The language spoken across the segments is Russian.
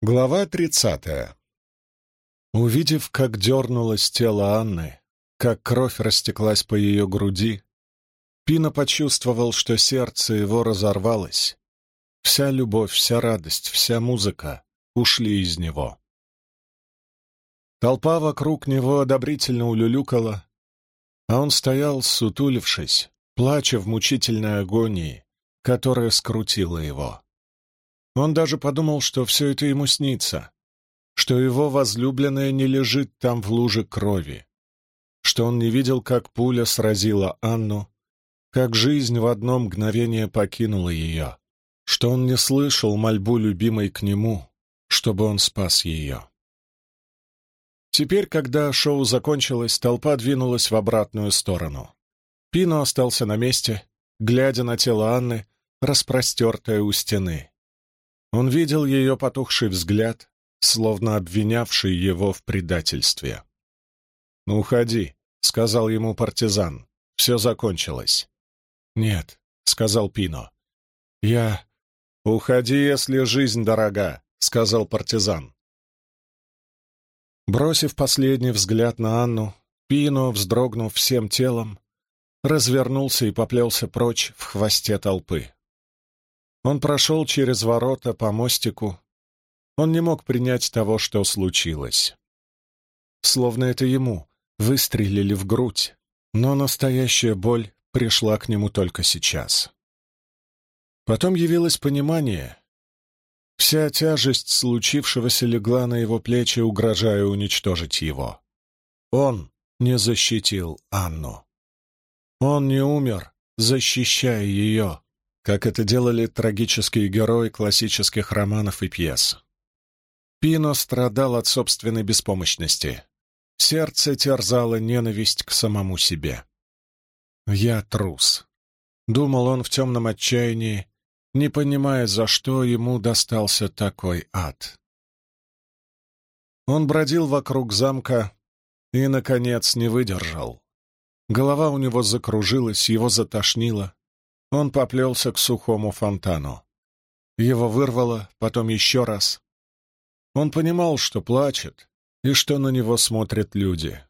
Глава тридцатая. Увидев, как дернулось тело Анны, как кровь растеклась по ее груди, Пина почувствовал, что сердце его разорвалось. Вся любовь, вся радость, вся музыка ушли из него. Толпа вокруг него одобрительно улюлюкала, а он стоял, сутулившись, плача в мучительной агонии, которая скрутила его. Он даже подумал, что все это ему снится, что его возлюбленная не лежит там в луже крови, что он не видел, как пуля сразила Анну, как жизнь в одно мгновение покинула ее, что он не слышал мольбу любимой к нему, чтобы он спас ее. Теперь, когда шоу закончилось, толпа двинулась в обратную сторону. Пино остался на месте, глядя на тело Анны, распростертое у стены. Он видел ее потухший взгляд, словно обвинявший его в предательстве. «Ну, уходи», — сказал ему партизан. «Все закончилось». «Нет», — сказал Пино. «Я...» «Уходи, если жизнь дорога», — сказал партизан. Бросив последний взгляд на Анну, Пино, вздрогнув всем телом, развернулся и поплелся прочь в хвосте толпы. Он прошел через ворота по мостику. Он не мог принять того, что случилось. Словно это ему выстрелили в грудь, но настоящая боль пришла к нему только сейчас. Потом явилось понимание. Вся тяжесть случившегося легла на его плечи, угрожая уничтожить его. Он не защитил Анну. Он не умер, защищая ее как это делали трагические герои классических романов и пьес. Пино страдал от собственной беспомощности. Сердце терзало ненависть к самому себе. «Я трус», — думал он в темном отчаянии, не понимая, за что ему достался такой ад. Он бродил вокруг замка и, наконец, не выдержал. Голова у него закружилась, его затошнило. Он поплелся к сухому фонтану. Его вырвало, потом еще раз. Он понимал, что плачет, и что на него смотрят люди.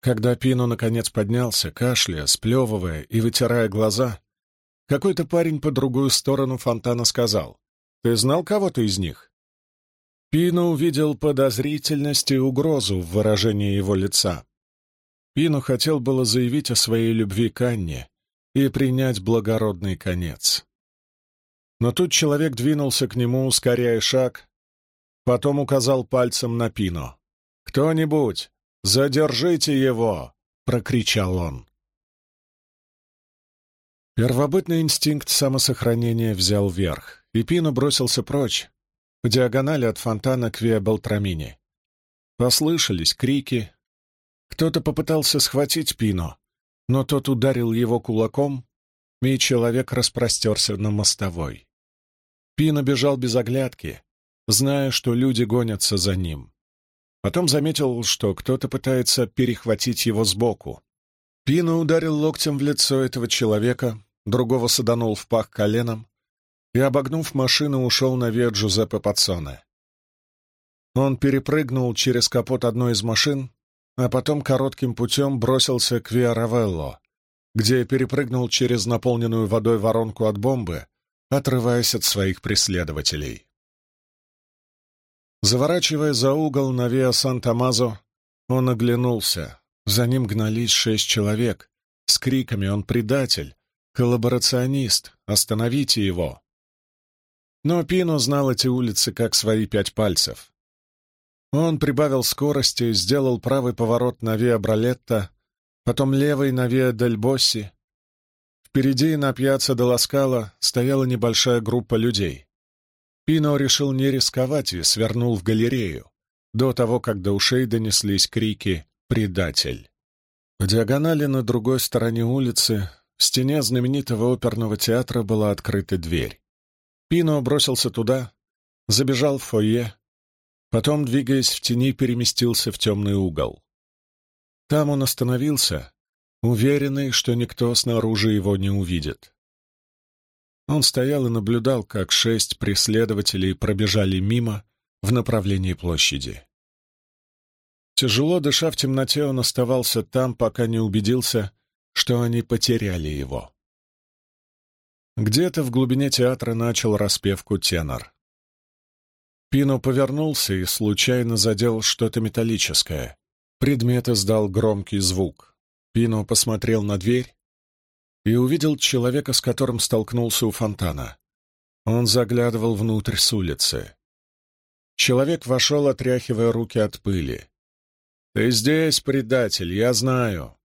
Когда Пино наконец поднялся, кашляя, сплевывая и вытирая глаза, какой-то парень по другую сторону фонтана сказал, «Ты знал кого-то из них?» Пино увидел подозрительность и угрозу в выражении его лица. Пино хотел было заявить о своей любви к Анне, и принять благородный конец. Но тут человек двинулся к нему, ускоряя шаг, потом указал пальцем на Пино. «Кто-нибудь, задержите его!» — прокричал он. Первобытный инстинкт самосохранения взял верх, и Пино бросился прочь, по диагонали от фонтана к Виа Белтрамини. Послышались крики. Кто-то попытался схватить Пино, но тот ударил его кулаком, и человек распростерся на мостовой. Пина бежал без оглядки, зная, что люди гонятся за ним. Потом заметил, что кто-то пытается перехватить его сбоку. Пина ударил локтем в лицо этого человека, другого саданул в пах коленом и, обогнув машину, ушел на вет Джузеппе Пацоне. Он перепрыгнул через капот одной из машин а потом коротким путем бросился к Виаравелло, где перепрыгнул через наполненную водой воронку от бомбы, отрываясь от своих преследователей. Заворачивая за угол на Виа Сан-Томазо, он оглянулся. За ним гнались шесть человек. С криками «Он предатель! Коллаборационист! Остановите его!» Но Пино знал эти улицы как свои пять пальцев. Он прибавил скорости, сделал правый поворот на Виа Бралетта, потом левый на Виа Дель Босси. Впереди на пьяцца де Ласкала стояла небольшая группа людей. Пино решил не рисковать и свернул в галерею, до того, как до ушей донеслись крики «Предатель!». По диагонали на другой стороне улицы, в стене знаменитого оперного театра была открыта дверь. Пино бросился туда, забежал в фойе, Потом, двигаясь в тени, переместился в темный угол. Там он остановился, уверенный, что никто снаружи его не увидит. Он стоял и наблюдал, как шесть преследователей пробежали мимо, в направлении площади. Тяжело дыша в темноте, он оставался там, пока не убедился, что они потеряли его. Где-то в глубине театра начал распевку тенор. Пино повернулся и случайно задел что-то металлическое. Предмет издал громкий звук. Пино посмотрел на дверь и увидел человека, с которым столкнулся у фонтана. Он заглядывал внутрь с улицы. Человек вошел, отряхивая руки от пыли. «Ты здесь, предатель, я знаю!»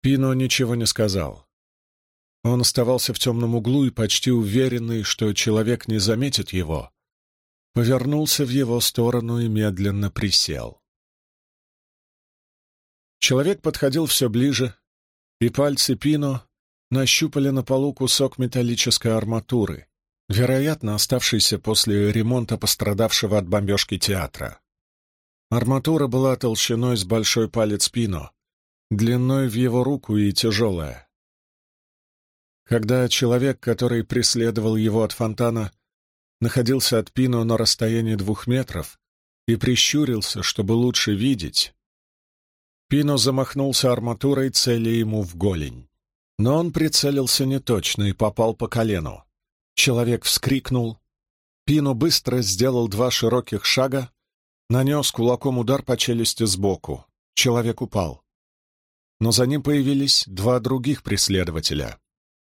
Пино ничего не сказал. Он оставался в темном углу и почти уверенный, что человек не заметит его, повернулся в его сторону и медленно присел. Человек подходил все ближе, и пальцы Пино нащупали на полу кусок металлической арматуры, вероятно, оставшийся после ремонта пострадавшего от бомбежки театра. Арматура была толщиной с большой палец Пино, длиной в его руку и тяжелая. Когда человек, который преследовал его от фонтана, находился от Пино на расстоянии двух метров и прищурился, чтобы лучше видеть, Пино замахнулся арматурой, целя ему в голень. Но он прицелился неточно и попал по колену. Человек вскрикнул. Пино быстро сделал два широких шага, нанес кулаком удар по челюсти сбоку. Человек упал. Но за ним появились два других преследователя.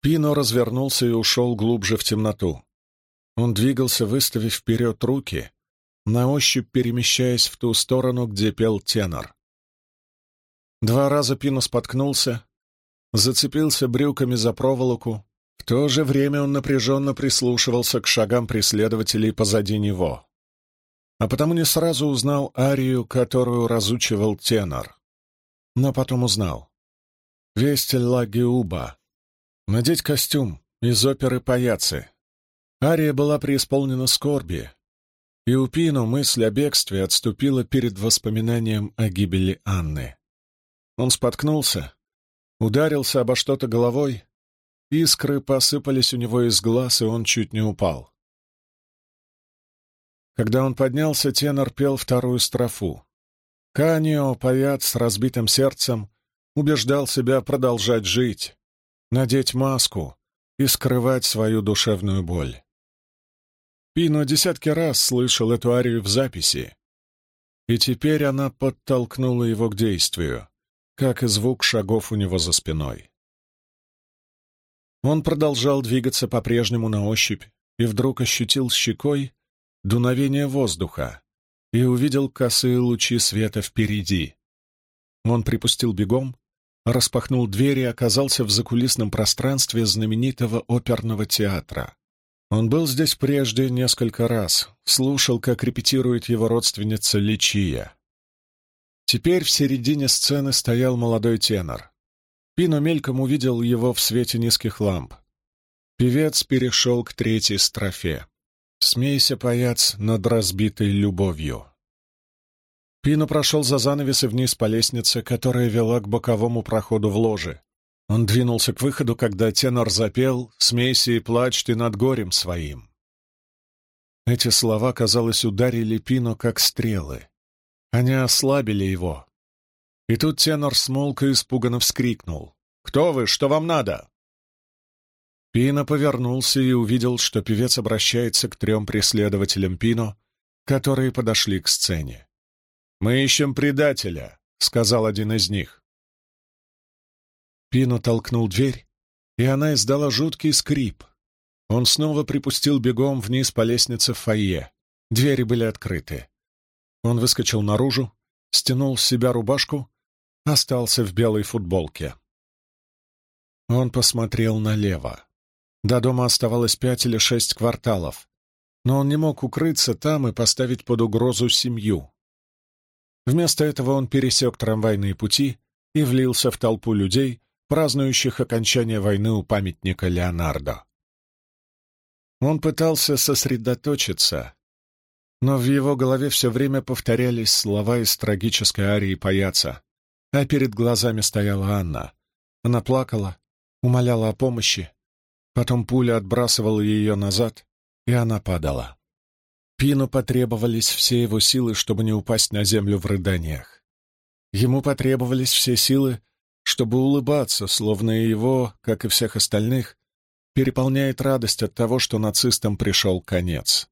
Пино развернулся и ушел глубже в темноту. Он двигался, выставив вперед руки, на ощупь перемещаясь в ту сторону, где пел тенор. Два раза Пино споткнулся, зацепился брюками за проволоку. В то же время он напряженно прислушивался к шагам преследователей позади него. А потому не сразу узнал арию, которую разучивал тенор. Но потом узнал. Вестель Лагиуба. Надеть костюм из оперы «Паяцы». Ария была преисполнена скорби, и у Пино мысль о бегстве отступила перед воспоминанием о гибели Анны. Он споткнулся, ударился обо что-то головой, искры посыпались у него из глаз, и он чуть не упал. Когда он поднялся, тенор пел вторую строфу. Канио, поэт с разбитым сердцем, убеждал себя продолжать жить, надеть маску и скрывать свою душевную боль. Пино десятки раз слышал эту арию в записи, и теперь она подтолкнула его к действию как и звук шагов у него за спиной. Он продолжал двигаться по-прежнему на ощупь и вдруг ощутил щекой дуновение воздуха и увидел косые лучи света впереди. Он припустил бегом, распахнул дверь и оказался в закулисном пространстве знаменитого оперного театра. Он был здесь прежде несколько раз, слушал, как репетирует его родственница Личия. Теперь в середине сцены стоял молодой тенор. Пино мельком увидел его в свете низких ламп. Певец перешел к третьей строфе. «Смейся, паяц, над разбитой любовью». Пино прошел за занавес и вниз по лестнице, которая вела к боковому проходу в ложе. Он двинулся к выходу, когда тенор запел «Смейся и плачь ты над горем своим». Эти слова, казалось, ударили Пино как стрелы. Они ослабили его. И тут тенор смолк и испуганно вскрикнул. «Кто вы? Что вам надо?» Пино повернулся и увидел, что певец обращается к трем преследователям Пино, которые подошли к сцене. «Мы ищем предателя», — сказал один из них. Пино толкнул дверь, и она издала жуткий скрип. Он снова припустил бегом вниз по лестнице в фойе. Двери были открыты. Он выскочил наружу, стянул с себя рубашку, остался в белой футболке. Он посмотрел налево. До дома оставалось пять или шесть кварталов, но он не мог укрыться там и поставить под угрозу семью. Вместо этого он пересек трамвайные пути и влился в толпу людей, празднующих окончание войны у памятника Леонардо. Он пытался сосредоточиться, но в его голове все время повторялись слова из трагической арии паяца, а перед глазами стояла Анна. Она плакала, умоляла о помощи, потом пуля отбрасывала ее назад, и она падала. Пину потребовались все его силы, чтобы не упасть на землю в рыданиях. Ему потребовались все силы, чтобы улыбаться, словно его, как и всех остальных, переполняет радость от того, что нацистам пришел конец.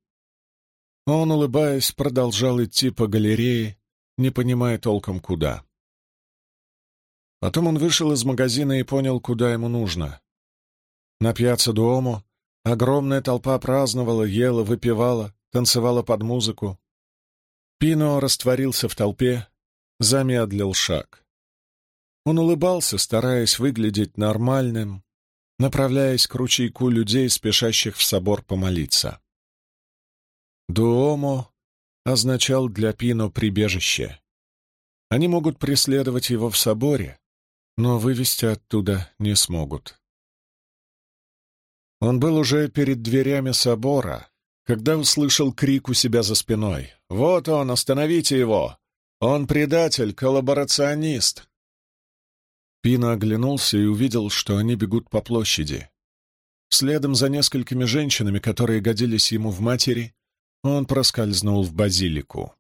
Он, улыбаясь, продолжал идти по галерее, не понимая толком куда. Потом он вышел из магазина и понял, куда ему нужно. На пьяце Дуому огромная толпа праздновала, ела, выпивала, танцевала под музыку. Пино растворился в толпе, замедлил шаг. Он улыбался, стараясь выглядеть нормальным, направляясь к ручейку людей, спешащих в собор помолиться. Дуомо означал для Пино прибежище. Они могут преследовать его в соборе, но вывести оттуда не смогут. Он был уже перед дверями собора, когда услышал крик у себя за спиной. «Вот он, остановите его! Он предатель, коллаборационист!» Пина оглянулся и увидел, что они бегут по площади. Следом за несколькими женщинами, которые годились ему в матери, он проскользнул в базилику.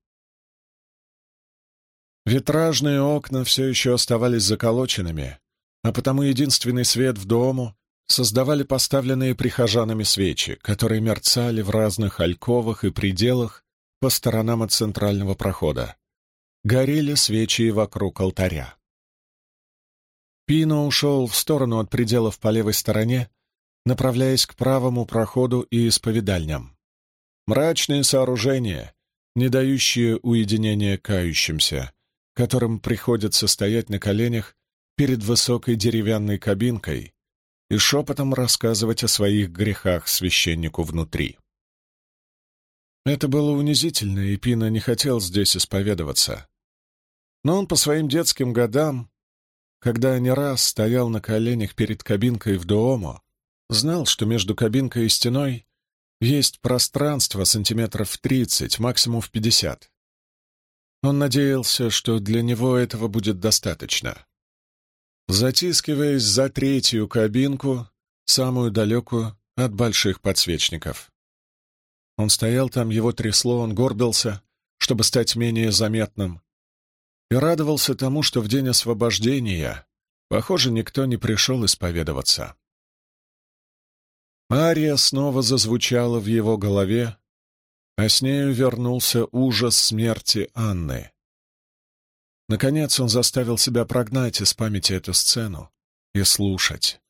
Витражные окна все еще оставались заколоченными, а потому единственный свет в дому создавали поставленные прихожанами свечи, которые мерцали в разных альковах и пределах по сторонам от центрального прохода. Горели свечи вокруг алтаря. Пино ушел в сторону от пределов по левой стороне, направляясь к правому проходу и исповедальням. Мрачные сооружения, не дающие уединения кающимся, которым приходится стоять на коленях перед высокой деревянной кабинкой и шепотом рассказывать о своих грехах священнику внутри. Это было унизительно, и Пина не хотел здесь исповедоваться. Но он по своим детским годам когда не раз стоял на коленях перед кабинкой в Дуомо, знал, что между кабинкой и стеной есть пространство сантиметров в тридцать, максимум в пятьдесят. Он надеялся, что для него этого будет достаточно. Затискиваясь за третью кабинку, самую далекую от больших подсвечников. Он стоял там, его трясло, он горбился, чтобы стать менее заметным, и радовался тому, что в день освобождения, похоже, никто не пришел исповедоваться. Ария снова зазвучала в его голове, а с нею вернулся ужас смерти Анны. Наконец он заставил себя прогнать из памяти эту сцену и слушать.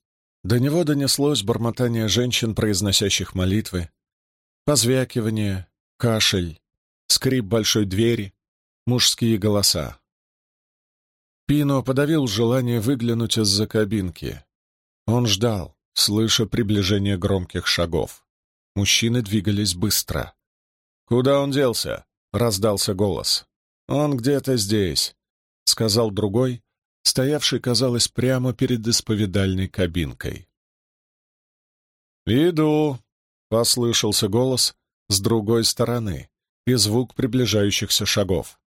До него донеслось бормотание женщин, произносящих молитвы, позвякивание, кашель, скрип большой двери, мужские голоса. Пино подавил желание выглянуть из-за кабинки. Он ждал, слыша приближение громких шагов. Мужчины двигались быстро. «Куда он делся?» — раздался голос. «Он где-то здесь», — сказал другой, стоявший, казалось, прямо перед исповедальной кабинкой. «Иду», — послышался голос с другой стороны и звук приближающихся шагов.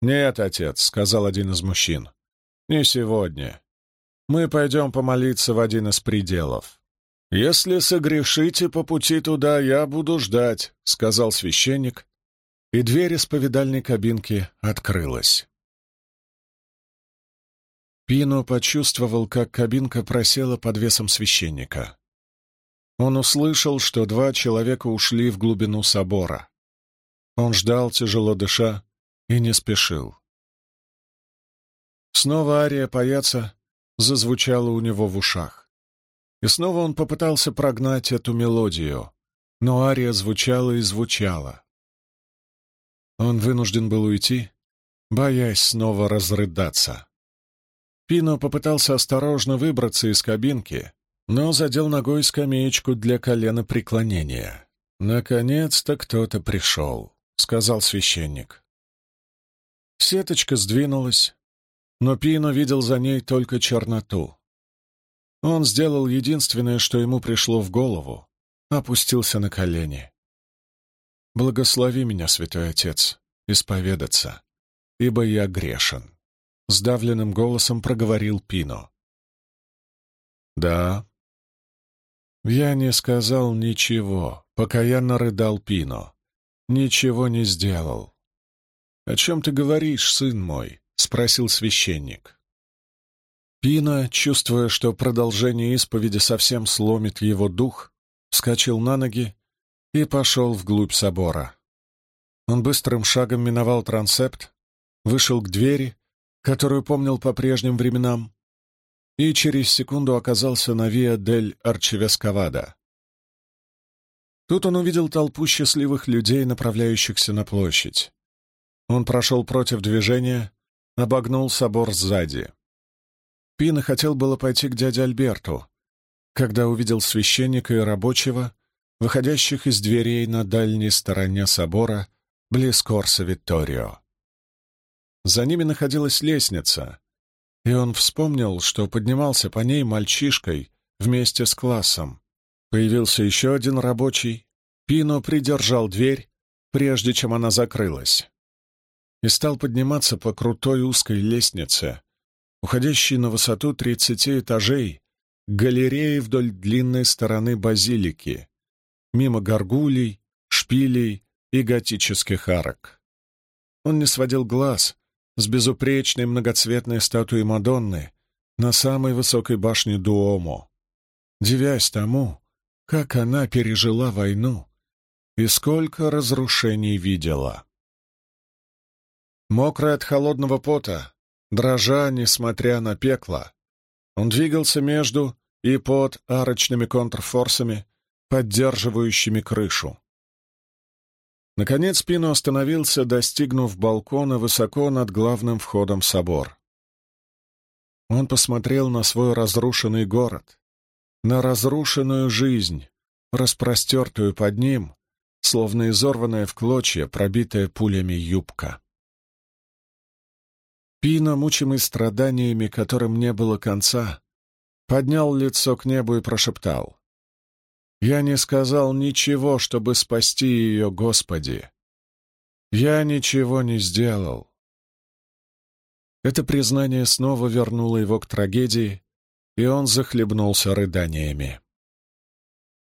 «Нет, отец», — сказал один из мужчин, — «не сегодня. Мы пойдем помолиться в один из пределов». «Если согрешите по пути туда, я буду ждать», — сказал священник, и дверь исповедальной кабинки открылась. Пино почувствовал, как кабинка просела под весом священника. Он услышал, что два человека ушли в глубину собора. Он ждал, тяжело дыша, и не спешил. Снова ария паяца зазвучала у него в ушах. И снова он попытался прогнать эту мелодию, но ария звучала и звучала. Он вынужден был уйти, боясь снова разрыдаться. Пино попытался осторожно выбраться из кабинки, но задел ногой скамеечку для колена преклонения. «Наконец-то кто-то пришел», — сказал священник. Сеточка сдвинулась, но Пино видел за ней только черноту. Он сделал единственное, что ему пришло в голову — опустился на колени. «Благослови меня, святой отец, исповедаться, ибо я грешен», — сдавленным голосом проговорил Пино. «Да». Я не сказал ничего, пока я нарыдал Пино. ничего не сделал. «О чем ты говоришь, сын мой?» — спросил священник. Пина, чувствуя, что продолжение исповеди совсем сломит его дух, вскочил на ноги и пошел вглубь собора. Он быстрым шагом миновал трансепт, вышел к двери, которую помнил по прежним временам, и через секунду оказался на Виа дель Арчевескавада. Тут он увидел толпу счастливых людей, направляющихся на площадь. Он прошел против движения, обогнул собор сзади. Пина хотел было пойти к дяде Альберту, когда увидел священника и рабочего, выходящих из дверей на дальней стороне собора, близ Корса Витторио. За ними находилась лестница, и он вспомнил, что поднимался по ней мальчишкой вместе с классом. Появился еще один рабочий. Пино придержал дверь, прежде чем она закрылась, и стал подниматься по крутой узкой лестнице, уходящей на высоту тридцати этажей, галереи вдоль длинной стороны базилики, мимо горгулей, шпилей и готических арок. Он не сводил глаз с безупречной многоцветной статуей Мадонны на самой высокой башне Дуомо, дивясь тому, как она пережила войну и сколько разрушений видела. Мокрый от холодного пота, дрожа, несмотря на пекло, он двигался между и под арочными контрфорсами, поддерживающими крышу. Наконец Пино остановился, достигнув балкона высоко над главным входом в собор. Он посмотрел на свой разрушенный город, на разрушенную жизнь, распростертую под ним, словно изорванная в клочья, пробитая пулями юбка. Пино, мучимый страданиями, которым не было конца, поднял лицо к небу и прошептал. Я не сказал ничего, чтобы спасти ее, Господи. Я ничего не сделал. Это признание снова вернуло его к трагедии, и он захлебнулся рыданиями.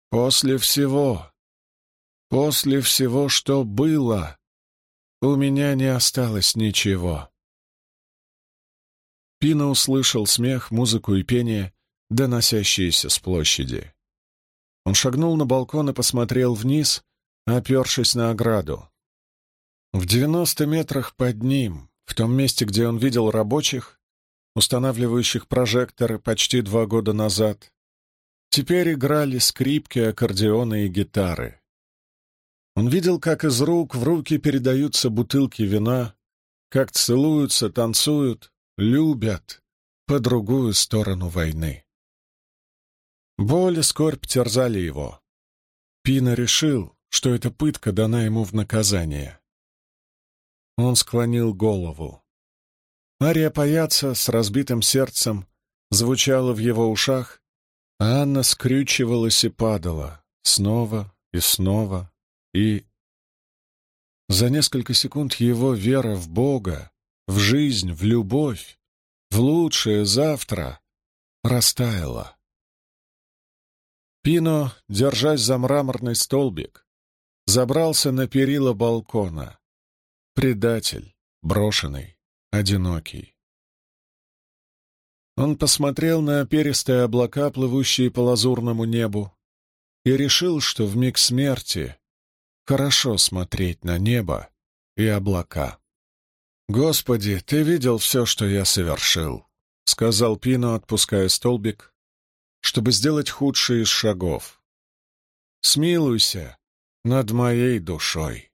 После всего, после всего, что было, у меня не осталось ничего. Пина услышал смех, музыку и пение, доносящиеся с площади. Он шагнул на балкон и посмотрел вниз, опершись на ограду. В девяносто метрах под ним, в том месте, где он видел рабочих, устанавливающих прожекторы почти два года назад, теперь играли скрипки, аккордеоны и гитары. Он видел, как из рук в руки передаются бутылки вина, как целуются, танцуют, любят по другую сторону войны. Боль и скорбь терзали его. Пина решил, что эта пытка дана ему в наказание. Он склонил голову. Ария паяца с разбитым сердцем звучала в его ушах, а Анна скрючивалась и падала, снова и снова, и... За несколько секунд его вера в Бога, в жизнь, в любовь, в лучшее завтра растаяла. Пино, держась за мраморный столбик, забрался на перила балкона. Предатель, брошенный, одинокий. Он посмотрел на перистые облака, плывущие по лазурному небу, и решил, что в миг смерти хорошо смотреть на небо и облака. «Господи, ты видел все, что я совершил», — сказал Пино, отпуская столбик, чтобы сделать худший из шагов. Смилуйся над моей душой.